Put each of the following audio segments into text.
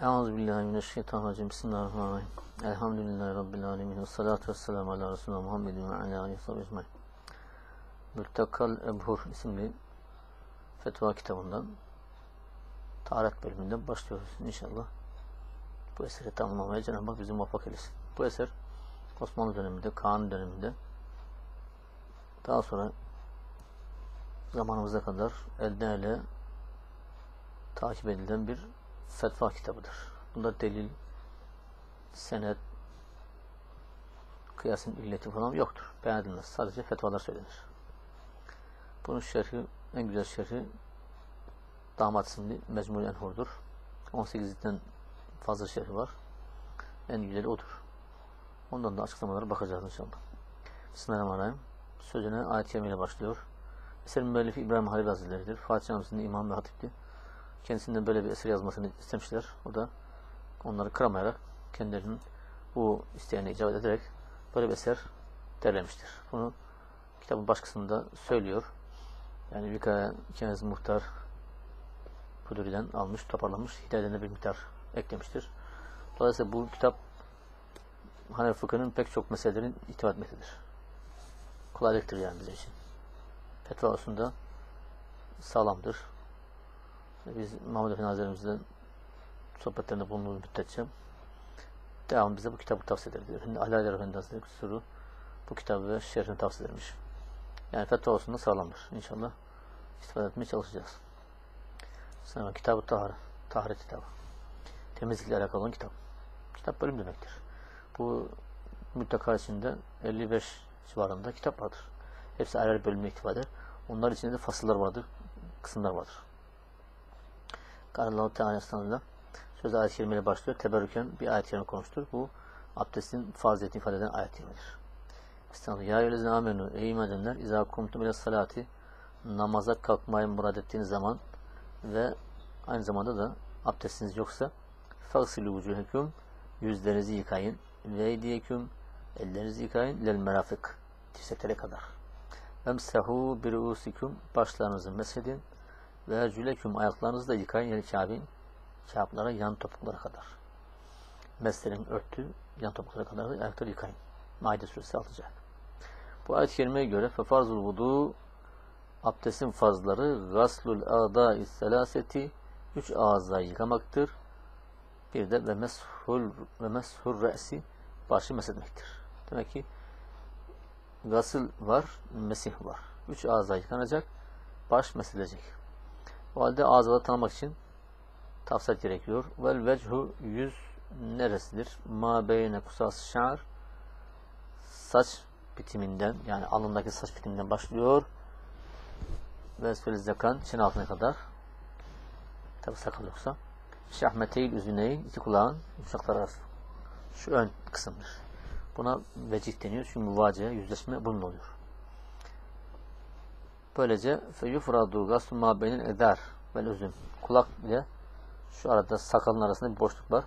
Euzubillahimineşşeytanirracim. Bismillahirrahmanirrahim. Elhamdülillahi Rabbil alemin. Salatu vesselamu ala Resulü Muhammedin ve ala aleyhi sahibi ecmaîn. Mültekal Ebhur isimli fetva kitabından taharet bölümünden başlıyoruz inşallah. Bu eseri tamamlamaya Cenab-ı Hak bizi muvaffak eylesin. Bu eser Osmanlı döneminde, Kaan döneminde daha sonra zamanımıza kadar elden ele takip edilen bir fetva kitabıdır. Bunda delil, senet, kıyasın illeti falan yoktur. Beyan edilmez. Sadece fetvalar söylenir. Bunun şerhi, en güzel şerhi Damat isimli Mecmul Enhur'dur. 18'den fazla şerhi var. En güzeli odur. Ondan da açıklamalara bakacağız inşallah. Bismillahirrahmanirrahim. Sözüne ayet-i başlıyor. Eserin müellifi İbrahim Halil Hazretleri'dir. Fatih Camisi'nde imam ve hatipti. Kendisinden böyle bir eser yazmasını istemişler. O da onları kıramayarak kendilerinin bu isteğine icabet ederek böyle bir eser derlemiştir. Bunu kitabın baş kısmında söylüyor. Yani Vikaya Keniz Muhtar Kuduri'den almış, toparlamış. Hidayetine bir miktar eklemiştir. Dolayısıyla bu kitap Hanefi fıkhının pek çok meselelerin itibar etmektedir. Kolaylıktır yani bizim için. Fetva sağlamdır. Biz Muhammed Efendi Hazretlerimizden sohbetlerinde bulunduğumuz müddetçe devam bize bu kitabı tavsiye eder diyor. Şimdi Ali Aydar Efendi Hazretleri Kusuru bu kitabı ve şerhini tavsiye edermiş. Yani fetva olsun da sağlamdır. İnşallah istifade etmeye çalışacağız. Sonra kitabı tahar, taharet kitabı. Temizlikle alakalı olan kitap. Kitap bölüm demektir. Bu mutlaka içinde 55 civarında kitap vardır. Hepsi ayrı bölümüne iktifa eder. Onlar içinde de fasıllar vardır, kısımlar vardır. Allah Teala estağfurullah. Söz ayet-i kerimeyle başlıyor. Teberrüken bir ayet-i kerime konuştur. Bu abdestin faziletini ifade eden ayet-i kerimedir. Estağfurullah. Ya eyyühellezine amenu. Ey iman edenler. İzâ kumtum ile salati. Namaza kalkmayı murad ettiğiniz zaman ve aynı zamanda da abdestiniz yoksa fagsilü vücuhekum yüzlerinizi yıkayın ve eydiyeküm ellerinizi yıkayın lel merafık dirseklere kadar. Emsehu bir usikum başlarınızı mesedin ve cüleküm ayaklarınızı da yıkayın yani Kabe'in Kabe'lara yan topuklara kadar. Meslerin örtü yan topuklara kadar da ayakları yıkayın. Maide suresi 6. Bu ayet-i kerimeye göre fefarzul vudu abdestin fazları gaslul a'da selaseti üç ağızla yıkamaktır. Bir de ve meshul ve meshur re'si başı meshetmektir. Demek ki gasıl var, mesih var. Üç ağızla yıkanacak, baş mesilecek. O halde ağızları tanımak için tafsir gerekiyor. Vel vechu yüz neresidir? Ma beyne kusas şar saç bitiminden yani alındaki saç bitiminden başlıyor. Ve zekan çene altına kadar tabi sakal yoksa şahmeteyl üzüneyn iki kulağın yumuşaklar arası. Şu ön kısımdır. Buna vecih deniyor. Çünkü müvace, yüzleşme bunun oluyor. Böylece feyufradu gaslu ma eder vel üzüm. Kulak ile şu arada sakalın arasında bir boşluk var.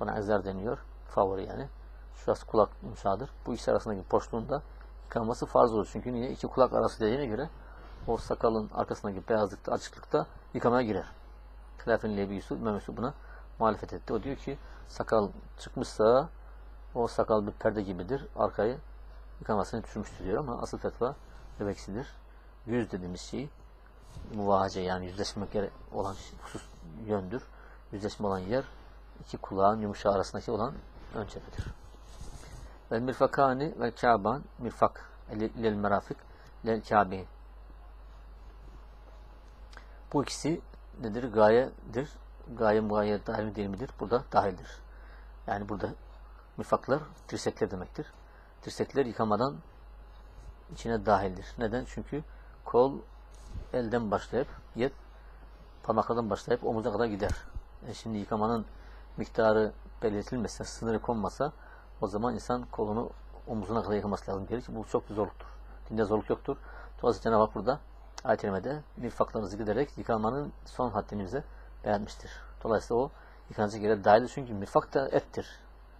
Buna ezer deniyor. Favori yani. Şurası kulak yumuşadır. Bu ikisi arasındaki boşluğun da yıkanması farz olur. Çünkü niye? iki kulak arası dediğine göre o sakalın arkasındaki beyazlıkta, açıklıkta yıkamaya girer. Hilafin Lebi Yusuf, İmam Yusuf buna muhalefet etti. O diyor ki sakal çıkmışsa o sakal bir perde gibidir. Arkayı yıkamasını düşürmüştür diyor ama asıl fetva bebeksidir. Yüz dediğimiz şey muvahace yani yüzleşmek olan husus yöndür. Yüzleşme olan yer iki kulağın yumuşağı arasındaki olan ön cephedir. Ve mirfakani ve kâban mirfak ilel merafik lel kâbeyn bu ikisi nedir? Gayedir. Gaye muayyer dahil mi değil midir? Burada dahildir. Yani burada mirfaklar dirsekler demektir. Dirsekler yıkamadan içine dahildir. Neden? Çünkü kol elden başlayıp yet parmaklardan başlayıp omuza kadar gider. E şimdi yıkamanın miktarı belirtilmese, sınırı konmasa o zaman insan kolunu omuzuna kadar yıkaması lazım gelir ki bu çok zorluktur. Dinde zorluk yoktur. Dolayısıyla Cenab-ı Hak burada ayet-i kerimede mirfaklarınızı giderek yıkanmanın son haddini bize beğenmiştir. Dolayısıyla o yıkanacak yere dahildir. Çünkü mirfak da ettir.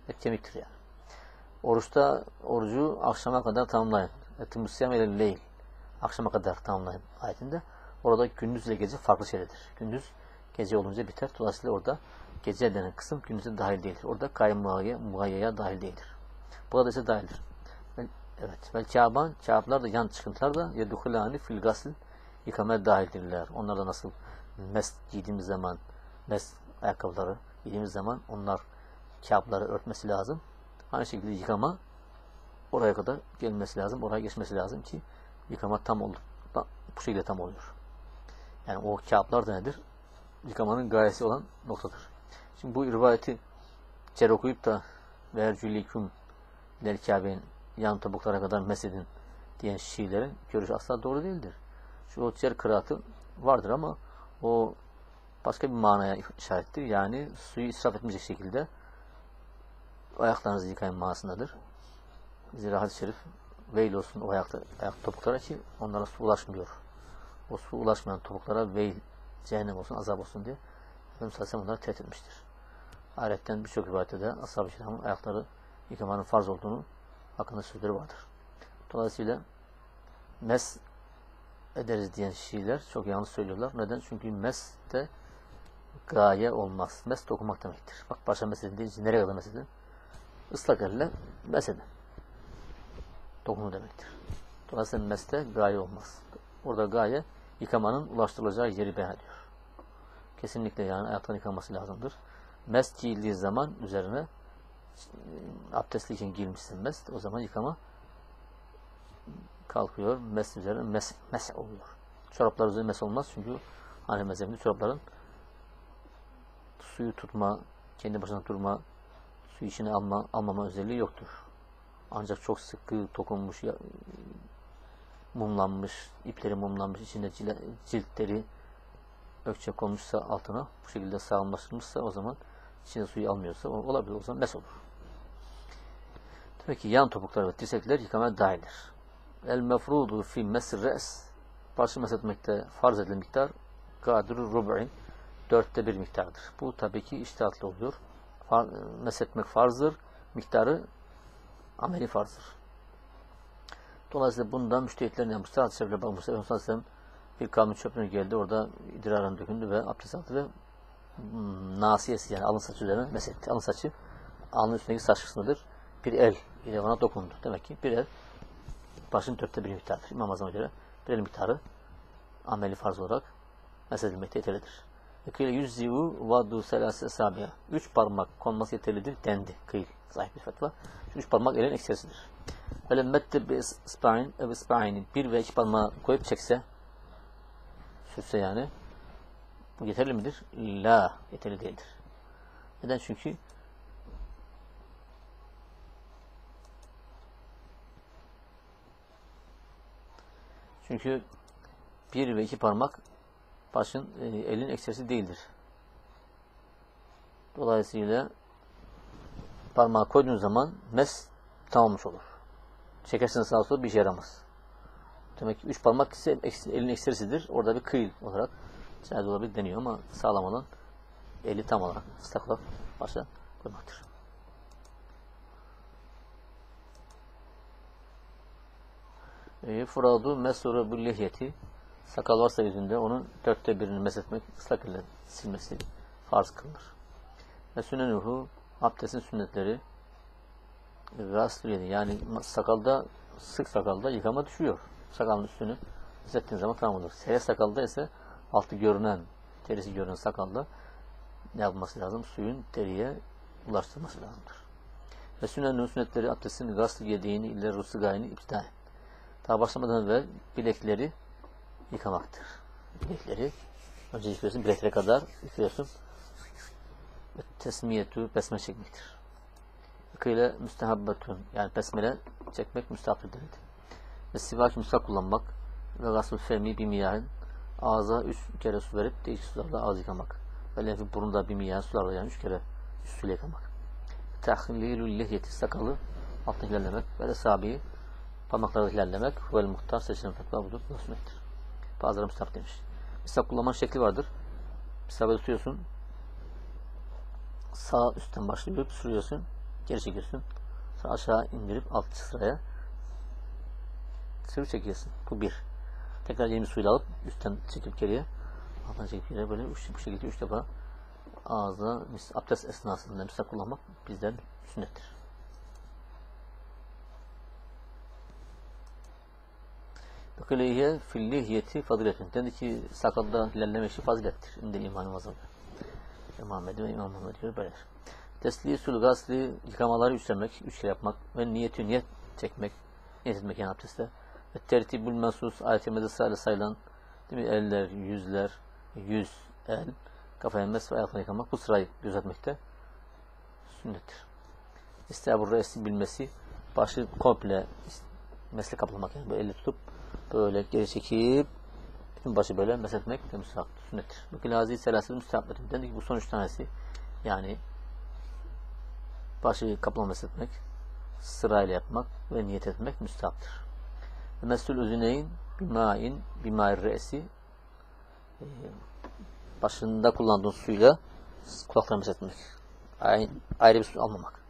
Et kemiktir yani. Oruçta orucu akşama kadar tamamlayın. Etim müsiyam ile leyl. Akşama kadar tamamlayın ayetinde. Orada gündüz ile gece farklı şeylerdir. Gündüz gece olunca biter. Dolayısıyla orada Gece denen kısım gündüze dahil değildir. Orada kaymuaya, muayyaya dahil değildir. Burada ise dahildir. Evet. Vel Kaban, Kaaplar da yan çıkıntılar da yedukulani fil gasl yıkamaya dahildirler. Onlar da nasıl mes giydiğimiz zaman mes ayakkabıları giydiğimiz zaman onlar Kaapları örtmesi lazım. Aynı şekilde yıkama oraya kadar gelmesi lazım. Oraya geçmesi lazım ki yıkama tam olur. Bu şekilde tam oluyor. Yani o Kaaplar da nedir? Yıkamanın gayesi olan noktadır. Şimdi bu rivayeti cer okuyup da vercüliküm del Kabe'nin yan topuklara kadar mesedin diyen Şiilerin görüşü asla doğru değildir. Şu o cer kıraatı vardır ama o başka bir manaya işarettir. Yani suyu israf etmeyecek şekilde ayaklarınızı yıkayın manasındadır. Zira hadis-i şerif veil olsun o ayakta, ayak topuklara ki onlara su ulaşmıyor. O su ulaşmayan topuklara veil, cehennem olsun, azap olsun diye Efendimiz Aleyhisselam onları tehdit etmiştir. Ayetten birçok rivayette de ashab-ı kiramın ayakları yıkamanın farz olduğunu hakkında sözleri vardır. Dolayısıyla mes ederiz diyen Şiiler çok yanlış söylüyorlar. Neden? Çünkü mes de gaye olmaz. Mes dokumak demektir. Bak başa mes edin deyince nereye kadar mes edin? Islak elle mes edin. Dokunu demektir. Dolayısıyla meste gaye olmaz. Orada gaye yıkamanın ulaştırılacağı yeri beyan ediyor. Kesinlikle yani ayaktan yıkanması lazımdır. Mes giyildiği zaman üzerine e, abdestli için giyilmişsin mest. O zaman yıkama kalkıyor. Mes üzerine mes, mes oluyor. Çoraplar üzerine mes olmaz çünkü hani mezhebinde çorapların suyu tutma, kendi başına durma, su içine alma, almama özelliği yoktur. Ancak çok sıkı dokunmuş, mumlanmış, ipleri mumlanmış, içinde ciltleri ökçe konmuşsa altına, bu şekilde sağlamlaştırmışsa o zaman içine suyu almıyorsa olabilir. O zaman mes olur. Demek ki yan topuklar ve dirsekler yıkamaya dahildir. El mefrudu fi mesr res başı mesletmekte farz edilen miktar kadru rub'in dörtte bir miktardır. Bu tabii ki iştihatlı oluyor. Far, mesletmek farzdır. Miktarı ameli farzdır. Dolayısıyla bundan müştehitlerin yapmışlar. Hadis-i şerifle bakmışlar. Efendimiz Aleyhisselam bir kavmin çöpüne geldi. Orada idrarın döküldü ve abdest aldı ve hmm, nasiyesi yani alın saçı üzerine mesetti. Alın saçı alnın üstündeki saç kısmıdır. Bir el ile ona dokundu. Demek ki bir el başın dörtte bir miktardır. İmam Azam'a göre bir el miktarı ameli farz olarak mesedilmekte yeterlidir. Kıyla yüzzivu vadu selase sabiha. Üç parmak konması yeterlidir dendi. Kıyıl. Zahir bir fetva. Şu üç parmak elin ekserisidir. Öyle mette bir ispain ev ispaini bir ve iki parmağı koyup çekse sürse yani bu yeterli midir? La yeterli değildir. Neden? Çünkü çünkü bir ve iki parmak başın e, elin ekserisi değildir. Dolayısıyla parmağı koyduğun zaman mes tamammış olur. Çekersin sağa sola bir işe yaramaz. Demek ki üç parmak ise elin ekserisidir. Orada bir kıyıl olarak caiz olabilir deniyor ama sağlam olan eli tam olarak ıslak olarak başa koymaktır. E, Furadu mesuru bu lihyeti sakal varsa yüzünde onun dörtte birini meshetmek ıslak ile silmesi farz kılınır. Ve sünnenuhu abdestin sünnetleri gasliyedi. Yani sakalda sık sakalda yıkama düşüyor. Sakalın üstünü hissettiğin zaman tamam olur. Seyre sakalda ise altı görünen, terisi görünen sakalda ne yapması lazım? Suyun deriye ulaştırması lazımdır. Ve sünnenin sünnetleri abdestin gasl yediğini ile rusu gayini iptal. Daha başlamadan evvel bilekleri yıkamaktır. Bilekleri önce yıkıyorsun bileklere kadar yıkıyorsun. Tesmiyetu besmele çekmektir. Yıkıyla müstehabbetun yani besmele çekmek müstahaptır denildi. Ve sivak müstah kullanmak ve gasıl femi bir miyahın ağza üç kere su verip değişik sularla ağız yıkamak. Ve lenfi burunda bir miyahın sularla yani üç kere üst suyla yıkamak. Tahlilül lihyeti sakalı altına ilerlemek ve de sabiyi parmakları ilerlemek vel muhtar seçilen fetva budur. Bu sünnettir. Bazıları müstahap demiş. Müstahap kullanmanın şekli vardır. Müstahap tutuyorsun. Sağ üstten başlayıp sürüyorsun. Geri çekiyorsun. Sonra aşağı indirip alt sıraya sürü çekiyorsun. Bu bir. Tekrar yeni suyla alıp üstten çekip geriye alttan çekip geriye böyle üç, bu şekilde üç defa mis- abdest esnasında misvak kullanmak bizden sünnettir. Bekileyhe fil lihyeti faziletün. Dedi ki sakalda ilerleme işi fazilettir. İndi imanı vazılı. İmam Mehdi ve İmam Muhammed diyor böyle. Teslisul gasli yıkamaları üstlenmek, üç kere yapmak ve niyetü niyet çekmek, niyet etmek yani abdestte. Ve tertibül mensus ayet-i sayılan değil mi? eller, yüzler, yüz, el, kafaya mes ve ayaklarını yıkamak bu sırayı gözetmekte sünnettir. İstihab-ı bilmesi başı komple mesle kaplamak yani böyle eli tutup böyle geri çekip bütün başı böyle mesletmek de müstahaptır, sünnettir. Bakın hazi selasıl müstahaptır. Dedik ki bu son üç tanesi yani başı kaplama mesletmek, sırayla yapmak ve niyet etmek müstahaptır. Mesul üzüneyn bimain bimair re'si e, başında kullandığın suyla kulaklarını mesletmek. Ayrı, bir su almamak.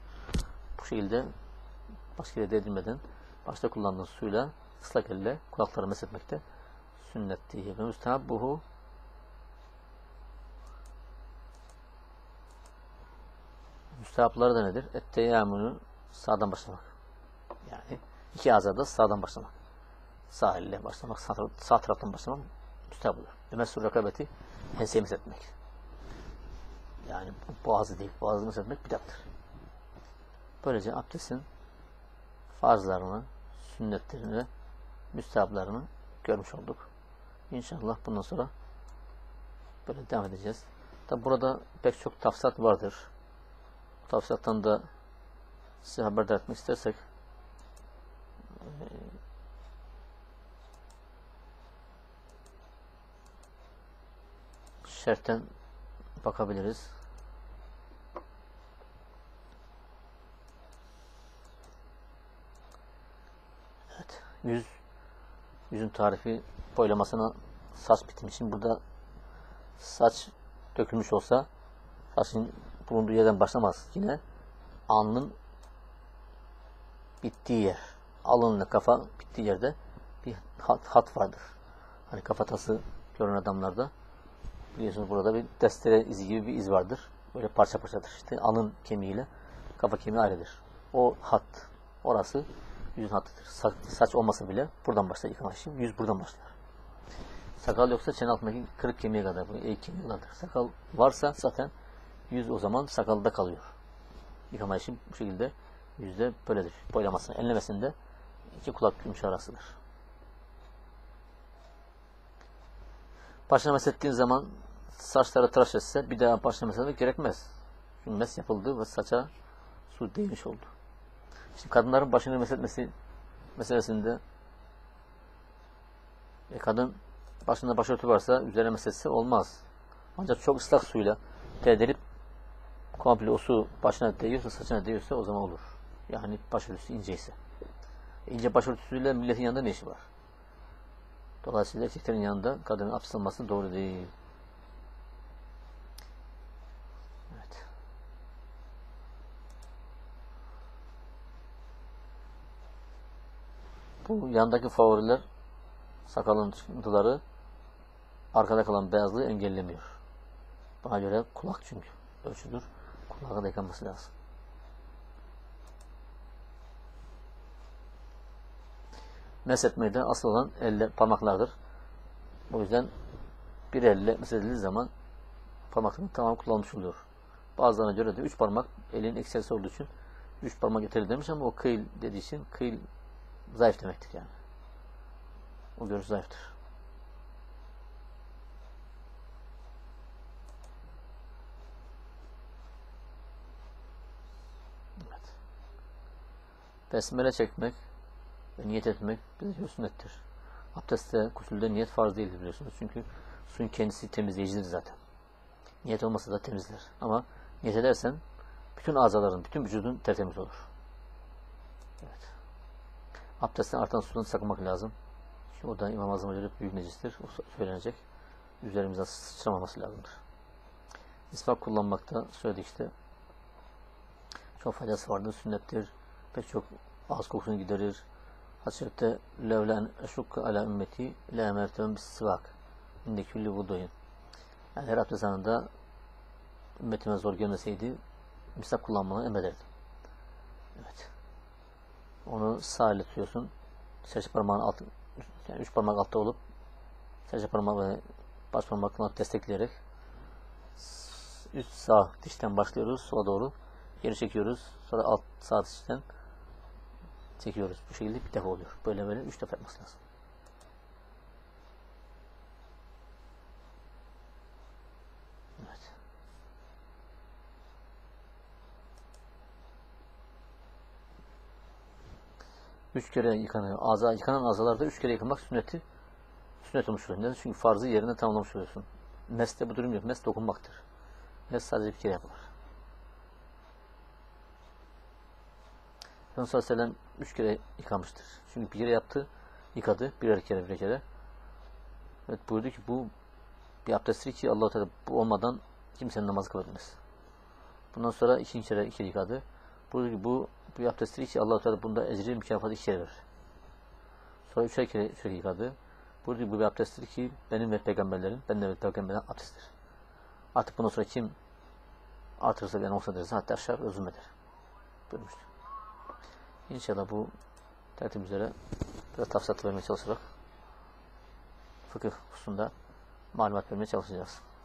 Bu şekilde başka yere değdirmeden başta kullandığın suyla ıslak elle kulakları mesletmekte sünnet diye. Ve müstehab Müstehapları da nedir? Etteyyamunu sağdan başlamak. Yani iki azada sağdan başlamak. Sağ elle başlamak, sağ, sağ taraftan başlamak müstehap olur. Ve mesur rakabeti enseyi mesletmek. Yani boğazı değil, boğazı mesletmek bidattır. Böylece abdestin farzlarını, sünnetlerini ve müstehaplarını görmüş olduk. İnşallah bundan sonra böyle devam edeceğiz. Tabi burada pek çok tafsat vardır. Tafsattan da size haberdar etmek istersek şerhten bakabiliriz. Evet. Yüz yüzün tarifi boylamasına saç bitimi. Şimdi burada saç dökülmüş olsa saçın bulunduğu yerden başlamaz. Yine alnın bittiği yer. Alınla kafa bittiği yerde bir hat, hat vardır. Hani kafatası gören adamlarda biliyorsunuz burada bir destere izi gibi bir iz vardır. Böyle parça parçadır. İşte alın kemiğiyle kafa kemiği ayrıdır. O hat, orası yüzün hattıdır. Sa- saç olmasa bile buradan başlar yıkama işi. Yüz buradan başlar. Sakal yoksa çene altındaki kırık kemiğe kadar, eğik kemiğe kadar. Sakal varsa zaten yüz o zaman sakalda kalıyor. Yıkama işi bu şekilde yüzde böyledir. Boylamasını, enlemesinde iki kulak yumuşağı arasıdır. Başına meslettiğin zaman saçları tıraş etse bir daha başına mesletmek gerekmez. Çünkü mes yapıldı ve saça su değmiş oldu. Şimdi kadınların başını mesletmesi meselesinde e, kadın başında başörtü varsa üzerine mesletse olmaz. Ancak çok ıslak suyla değdirip komple o su başına değiyorsa, saçına değiyorsa o zaman olur. Yani başörtüsü inceyse. İnce başörtüsüyle milletin yanında ne işi var? Dolayısıyla erkeklerin yanında kadının abdest alması doğru değil. Bu yandaki favoriler sakalın çıkıntıları arkada kalan beyazlığı engellemiyor. Bana göre kulak çünkü ölçüdür. Kulağa da yıkanması lazım. Mesetmede asıl olan elle parmaklardır. O yüzden bir elle mesedildiği zaman parmakların tamam kullanmış oluyor. Bazılarına göre de üç parmak elin ekserisi olduğu için üç parmak yeterli demiş ama o kıyıl dediği için kıyıl zayıf demektir yani. O görüş zayıftır. Evet. Besmele çekmek ve niyet etmek bir sünnettir. Abdestte, kusulde niyet farz değildir biliyorsunuz. Çünkü suyun kendisi temizleyicidir zaten. Niyet olmasa da temizler. Ama niyet edersen bütün azaların, bütün vücudun tertemiz olur. Evet. Abdestten artan sudan sakınmak lazım. Çünkü o da İmam Azam'a göre büyük necistir. O söylenecek. Üzerimizden sıçramaması lazımdır. İsfak kullanmakta söyledik işte. Çok faydası vardır. Sünnettir. Pek çok ağız kokusunu giderir. Hasrette levlen eşukka ala ümmeti la emertem bis sıvak inde külli. Yani her abdest anında ümmetime zor gelmeseydi misvak kullanmanı emrederdim. Evet. Onu sağ elle tutuyorsun. Serçe parmağın alt, yani üç parmak altta olup serçe parmağı ve baş parmakla destekleyerek üst sağ dişten başlıyoruz sola doğru geri çekiyoruz. Sonra alt sağ dişten çekiyoruz. Bu şekilde bir defa oluyor. Böyle böyle üç defa yapması lazım. Evet. Üç kere yıkanıyor. Ağza, yıkanan azalarda üç kere yıkamak sünneti sünnet olmuş oluyor. Neden? Çünkü farzı yerine tamamlamış oluyorsun. Mes'te bu durum yok. Mes dokunmaktır. Mes sadece bir kere yapılır. Efendimiz sallallahu aleyhi ve sellem üç kere yıkamıştır. Çünkü bir kere yaptı, yıkadı. Birer kere, birer kere. Evet buyurdu ki bu bir abdesttir ki allah Teala bu olmadan kimsenin namazı kabul etmez. Bundan sonra ikinci kere iki yıkadı. Buyurdu bu bir abdesttir ki allah Teala bunda ecri mükafatı iki kere verir. Sonra üçer kere, kere yıkadı. Buyurdu bu bir abdesttir ki benim ve peygamberlerin, ben de ve peygamberlerin abdesttir. Artık bundan sonra kim artırırsa ben olsa derse hatta aşağı özüm eder. Buyurmuştur. İnşallah bu tertip üzere biraz tafsatlı vermeye çalışarak fıkıh hususunda malumat vermeye çalışacağız.